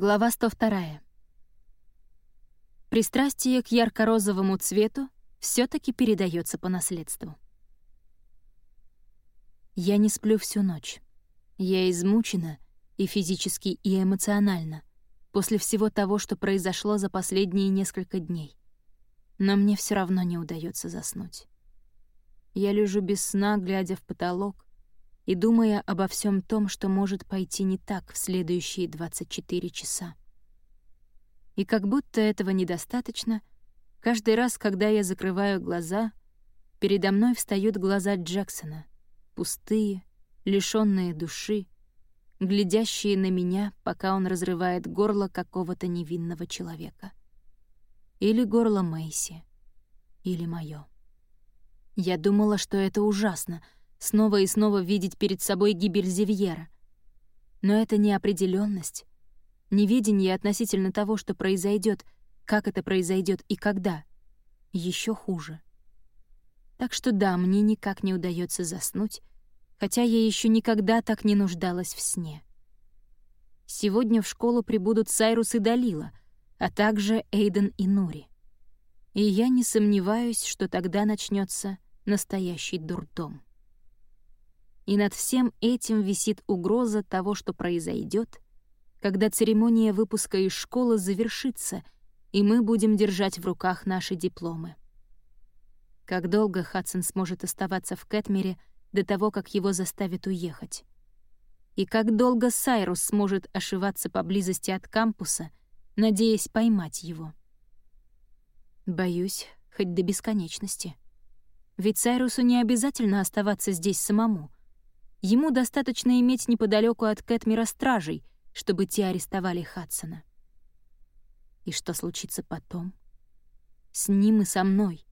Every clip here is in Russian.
Глава 102. Пристрастие к ярко-розовому цвету все таки передается по наследству. Я не сплю всю ночь. Я измучена и физически, и эмоционально после всего того, что произошло за последние несколько дней. Но мне все равно не удается заснуть. Я лежу без сна, глядя в потолок, и думая обо всем том, что может пойти не так в следующие 24 часа. И как будто этого недостаточно, каждый раз, когда я закрываю глаза, передо мной встают глаза Джексона, пустые, лишённые души, глядящие на меня, пока он разрывает горло какого-то невинного человека. Или горло Мэйси, или моё. Я думала, что это ужасно — снова и снова видеть перед собой гибель Зивьера. Но это неопределенность, невидение относительно того, что произойдет, как это произойдет и когда, еще хуже. Так что да, мне никак не удается заснуть, хотя я еще никогда так не нуждалась в сне. Сегодня в школу прибудут Сайрус и Далила, а также Эйден и Нури. И я не сомневаюсь, что тогда начнется настоящий дурдом. И над всем этим висит угроза того, что произойдет, когда церемония выпуска из школы завершится, и мы будем держать в руках наши дипломы. Как долго Хадсон сможет оставаться в Кэтмере до того, как его заставят уехать? И как долго Сайрус сможет ошиваться поблизости от кампуса, надеясь поймать его? Боюсь, хоть до бесконечности. Ведь Сайрусу не обязательно оставаться здесь самому — Ему достаточно иметь неподалеку от Кэтмира стражей, чтобы те арестовали Хадсона. И что случится потом? С ним и со мной.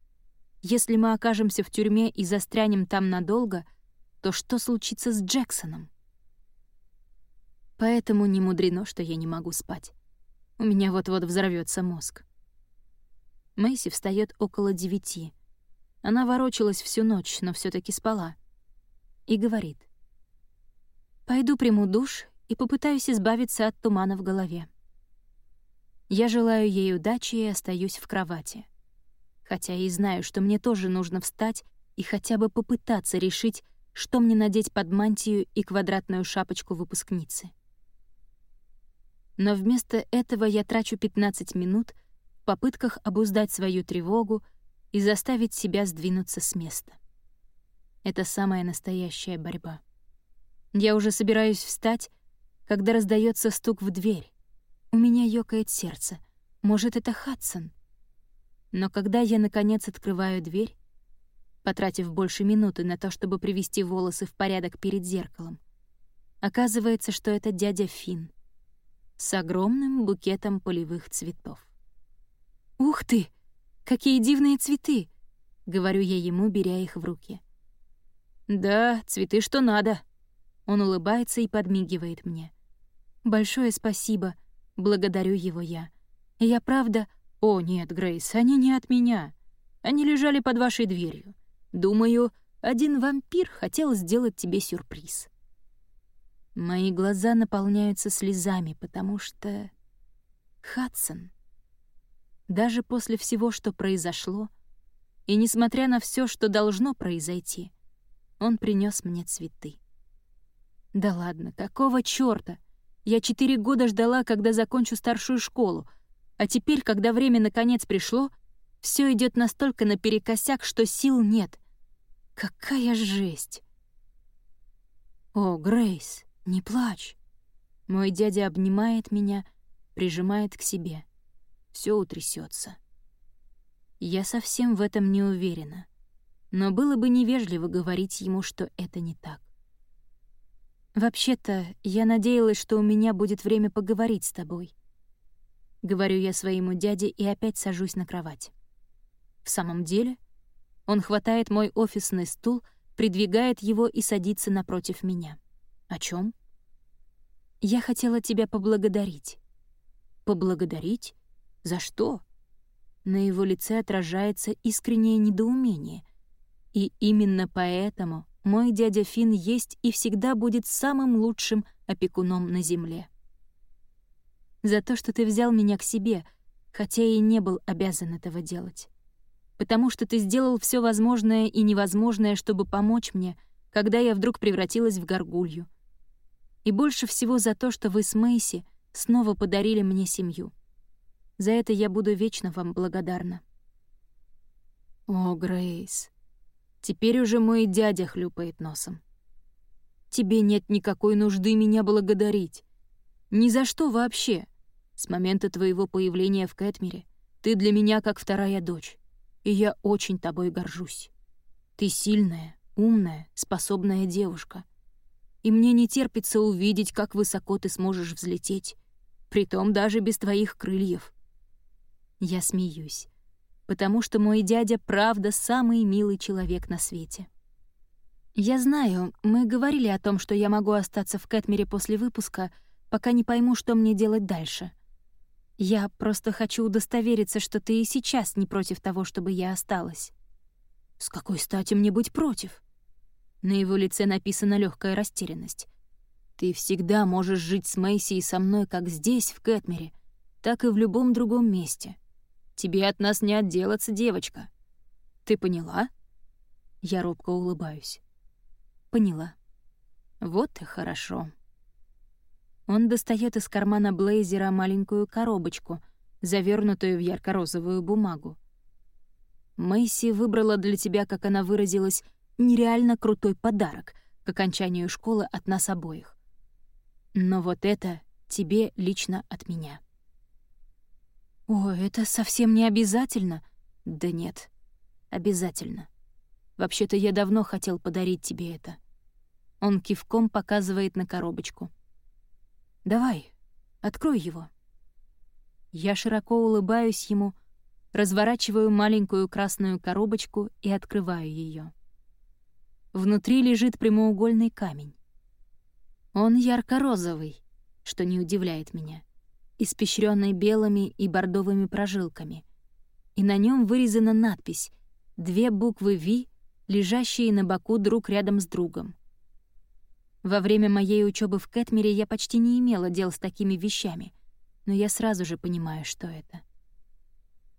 Если мы окажемся в тюрьме и застрянем там надолго, то что случится с Джексоном? Поэтому не мудрено, что я не могу спать. У меня вот-вот взорвется мозг. Мэйси встает около девяти. Она ворочалась всю ночь, но все таки спала. И говорит. Пойду приму душ и попытаюсь избавиться от тумана в голове. Я желаю ей удачи и остаюсь в кровати. Хотя и знаю, что мне тоже нужно встать и хотя бы попытаться решить, что мне надеть под мантию и квадратную шапочку выпускницы. Но вместо этого я трачу 15 минут в попытках обуздать свою тревогу и заставить себя сдвинуться с места. Это самая настоящая борьба. Я уже собираюсь встать, когда раздается стук в дверь. У меня ёкает сердце. Может, это Хадсон? Но когда я, наконец, открываю дверь, потратив больше минуты на то, чтобы привести волосы в порядок перед зеркалом, оказывается, что это дядя Фин с огромным букетом полевых цветов. «Ух ты! Какие дивные цветы!» — говорю я ему, беря их в руки. «Да, цветы что надо», он улыбается и подмигивает мне. «Большое спасибо», — благодарю его я. «Я правда...» «О, нет, Грейс, они не от меня. Они лежали под вашей дверью. Думаю, один вампир хотел сделать тебе сюрприз». Мои глаза наполняются слезами, потому что... Хадсон. Даже после всего, что произошло, и несмотря на все, что должно произойти, он принес мне цветы. Да ладно, какого чёрта? Я четыре года ждала, когда закончу старшую школу, а теперь, когда время наконец пришло, все идет настолько наперекосяк, что сил нет. Какая жесть! О, Грейс, не плачь. Мой дядя обнимает меня, прижимает к себе. Все утрясется. Я совсем в этом не уверена. Но было бы невежливо говорить ему, что это не так. «Вообще-то, я надеялась, что у меня будет время поговорить с тобой». Говорю я своему дяде и опять сажусь на кровать. В самом деле, он хватает мой офисный стул, придвигает его и садится напротив меня. «О чем? «Я хотела тебя поблагодарить». «Поблагодарить? За что?» На его лице отражается искреннее недоумение. И именно поэтому мой дядя Фин есть и всегда будет самым лучшим опекуном на земле. За то, что ты взял меня к себе, хотя и не был обязан этого делать. Потому что ты сделал все возможное и невозможное, чтобы помочь мне, когда я вдруг превратилась в горгулью. И больше всего за то, что вы с Мэйси снова подарили мне семью. За это я буду вечно вам благодарна. О, Грейс, теперь уже мой дядя хлюпает носом. Тебе нет никакой нужды меня благодарить. Ни за что вообще. С момента твоего появления в Кэтмире ты для меня как вторая дочь, и я очень тобой горжусь. Ты сильная, умная, способная девушка. И мне не терпится увидеть, как высоко ты сможешь взлететь, притом даже без твоих крыльев. Я смеюсь, потому что мой дядя правда самый милый человек на свете. Я знаю, мы говорили о том, что я могу остаться в Кэтмере после выпуска, пока не пойму, что мне делать дальше. Я просто хочу удостовериться, что ты и сейчас не против того, чтобы я осталась. С какой стати мне быть против? На его лице написана легкая растерянность. Ты всегда можешь жить с Мэйси и со мной как здесь, в Кэтмере, так и в любом другом месте. Тебе от нас не отделаться, девочка. Ты поняла?» Я робко улыбаюсь. «Поняла. Вот и хорошо». Он достает из кармана блейзера маленькую коробочку, завернутую в ярко-розовую бумагу. Мэйси выбрала для тебя, как она выразилась, нереально крутой подарок к окончанию школы от нас обоих. Но вот это тебе лично от меня. «О, это совсем не обязательно?» «Да нет, обязательно. Вообще-то я давно хотел подарить тебе это». Он кивком показывает на коробочку. «Давай, открой его». Я широко улыбаюсь ему, разворачиваю маленькую красную коробочку и открываю ее. Внутри лежит прямоугольный камень. Он ярко-розовый, что не удивляет меня испещренный белыми и бордовыми прожилками. И на нем вырезана надпись «Две буквы «Ви», лежащие на боку друг рядом с другом». Во время моей учебы в Кэтмере я почти не имела дел с такими вещами, но я сразу же понимаю, что это.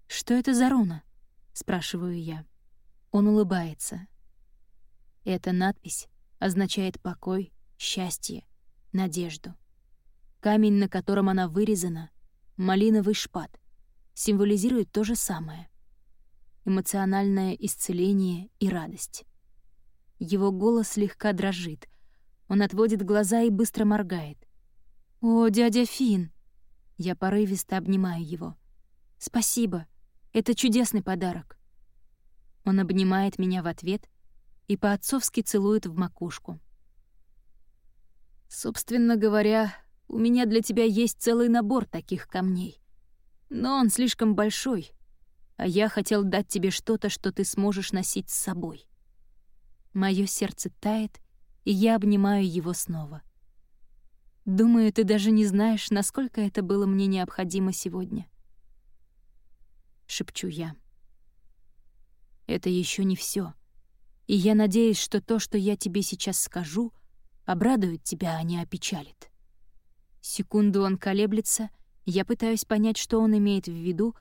«Что это за руна?» — спрашиваю я. Он улыбается. Эта надпись означает покой, счастье, надежду. Камень, на котором она вырезана, малиновый шпат, символизирует то же самое. Эмоциональное исцеление и радость. Его голос слегка дрожит. Он отводит глаза и быстро моргает. «О, дядя Фин! Я порывисто обнимаю его. «Спасибо. Это чудесный подарок». Он обнимает меня в ответ и по-отцовски целует в макушку. Собственно говоря, у меня для тебя есть целый набор таких камней. Но он слишком большой, а я хотел дать тебе что-то, что ты сможешь носить с собой. Моё сердце тает, и я обнимаю его снова. Думаю, ты даже не знаешь, насколько это было мне необходимо сегодня. Шепчу я. Это еще не все, И я надеюсь, что то, что я тебе сейчас скажу, обрадует тебя, а не опечалит. Секунду он колеблется, я пытаюсь понять, что он имеет в виду,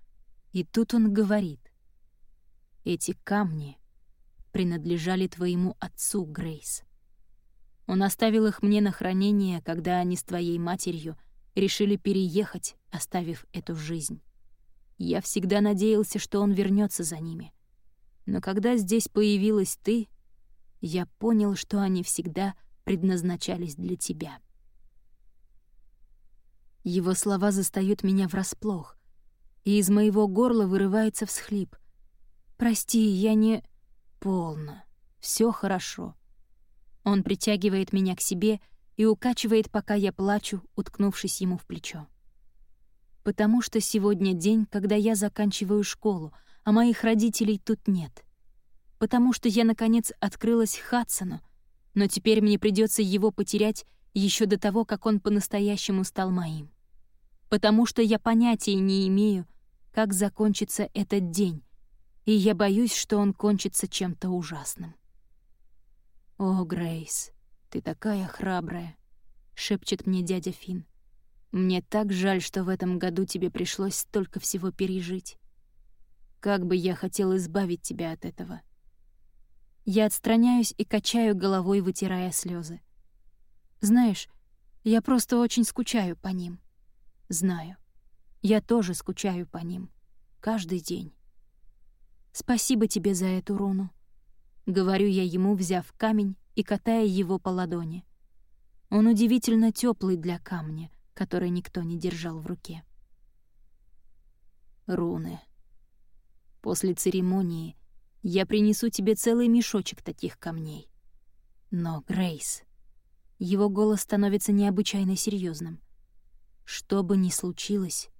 и тут он говорит. «Эти камни принадлежали твоему отцу, Грейс. Он оставил их мне на хранение, когда они с твоей матерью решили переехать, оставив эту жизнь. Я всегда надеялся, что он вернется за ними. Но когда здесь появилась ты, я понял, что они всегда предназначались для тебя». Его слова застают меня врасплох, и из моего горла вырывается всхлип. «Прости, я не...» «Полно. Все хорошо». Он притягивает меня к себе и укачивает, пока я плачу, уткнувшись ему в плечо. Потому что сегодня день, когда я заканчиваю школу, а моих родителей тут нет. Потому что я, наконец, открылась Хадсону, но теперь мне придется его потерять еще до того, как он по-настоящему стал моим потому что я понятия не имею, как закончится этот день, и я боюсь, что он кончится чем-то ужасным. «О, Грейс, ты такая храбрая», — шепчет мне дядя Фин. Мне так жаль, что в этом году тебе пришлось столько всего пережить. Как бы я хотел избавить тебя от этого. Я отстраняюсь и качаю головой, вытирая слезы. Знаешь, я просто очень скучаю по ним. Знаю. Я тоже скучаю по ним. Каждый день. Спасибо тебе за эту руну. Говорю я ему, взяв камень и катая его по ладони. Он удивительно теплый для камня, который никто не держал в руке. Руны. После церемонии я принесу тебе целый мешочек таких камней. Но, Грейс... Его голос становится необычайно серьезным. Что бы ни случилось,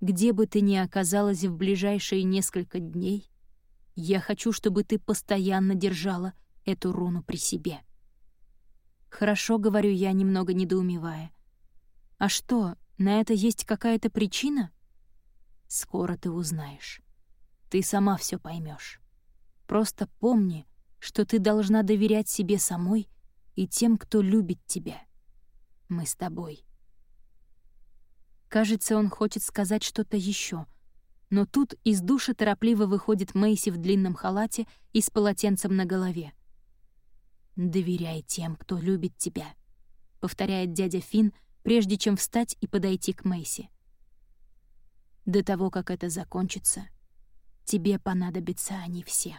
где бы ты ни оказалась в ближайшие несколько дней, я хочу, чтобы ты постоянно держала эту руну при себе. Хорошо, говорю я, немного недоумевая. А что, на это есть какая-то причина? Скоро ты узнаешь. Ты сама все поймешь. Просто помни, что ты должна доверять себе самой и тем, кто любит тебя. Мы с тобой. Кажется, он хочет сказать что-то еще, но тут из души торопливо выходит Мэйси в длинном халате и с полотенцем на голове. «Доверяй тем, кто любит тебя», — повторяет дядя Финн, прежде чем встать и подойти к Мэйси. До того, как это закончится, тебе понадобятся они все.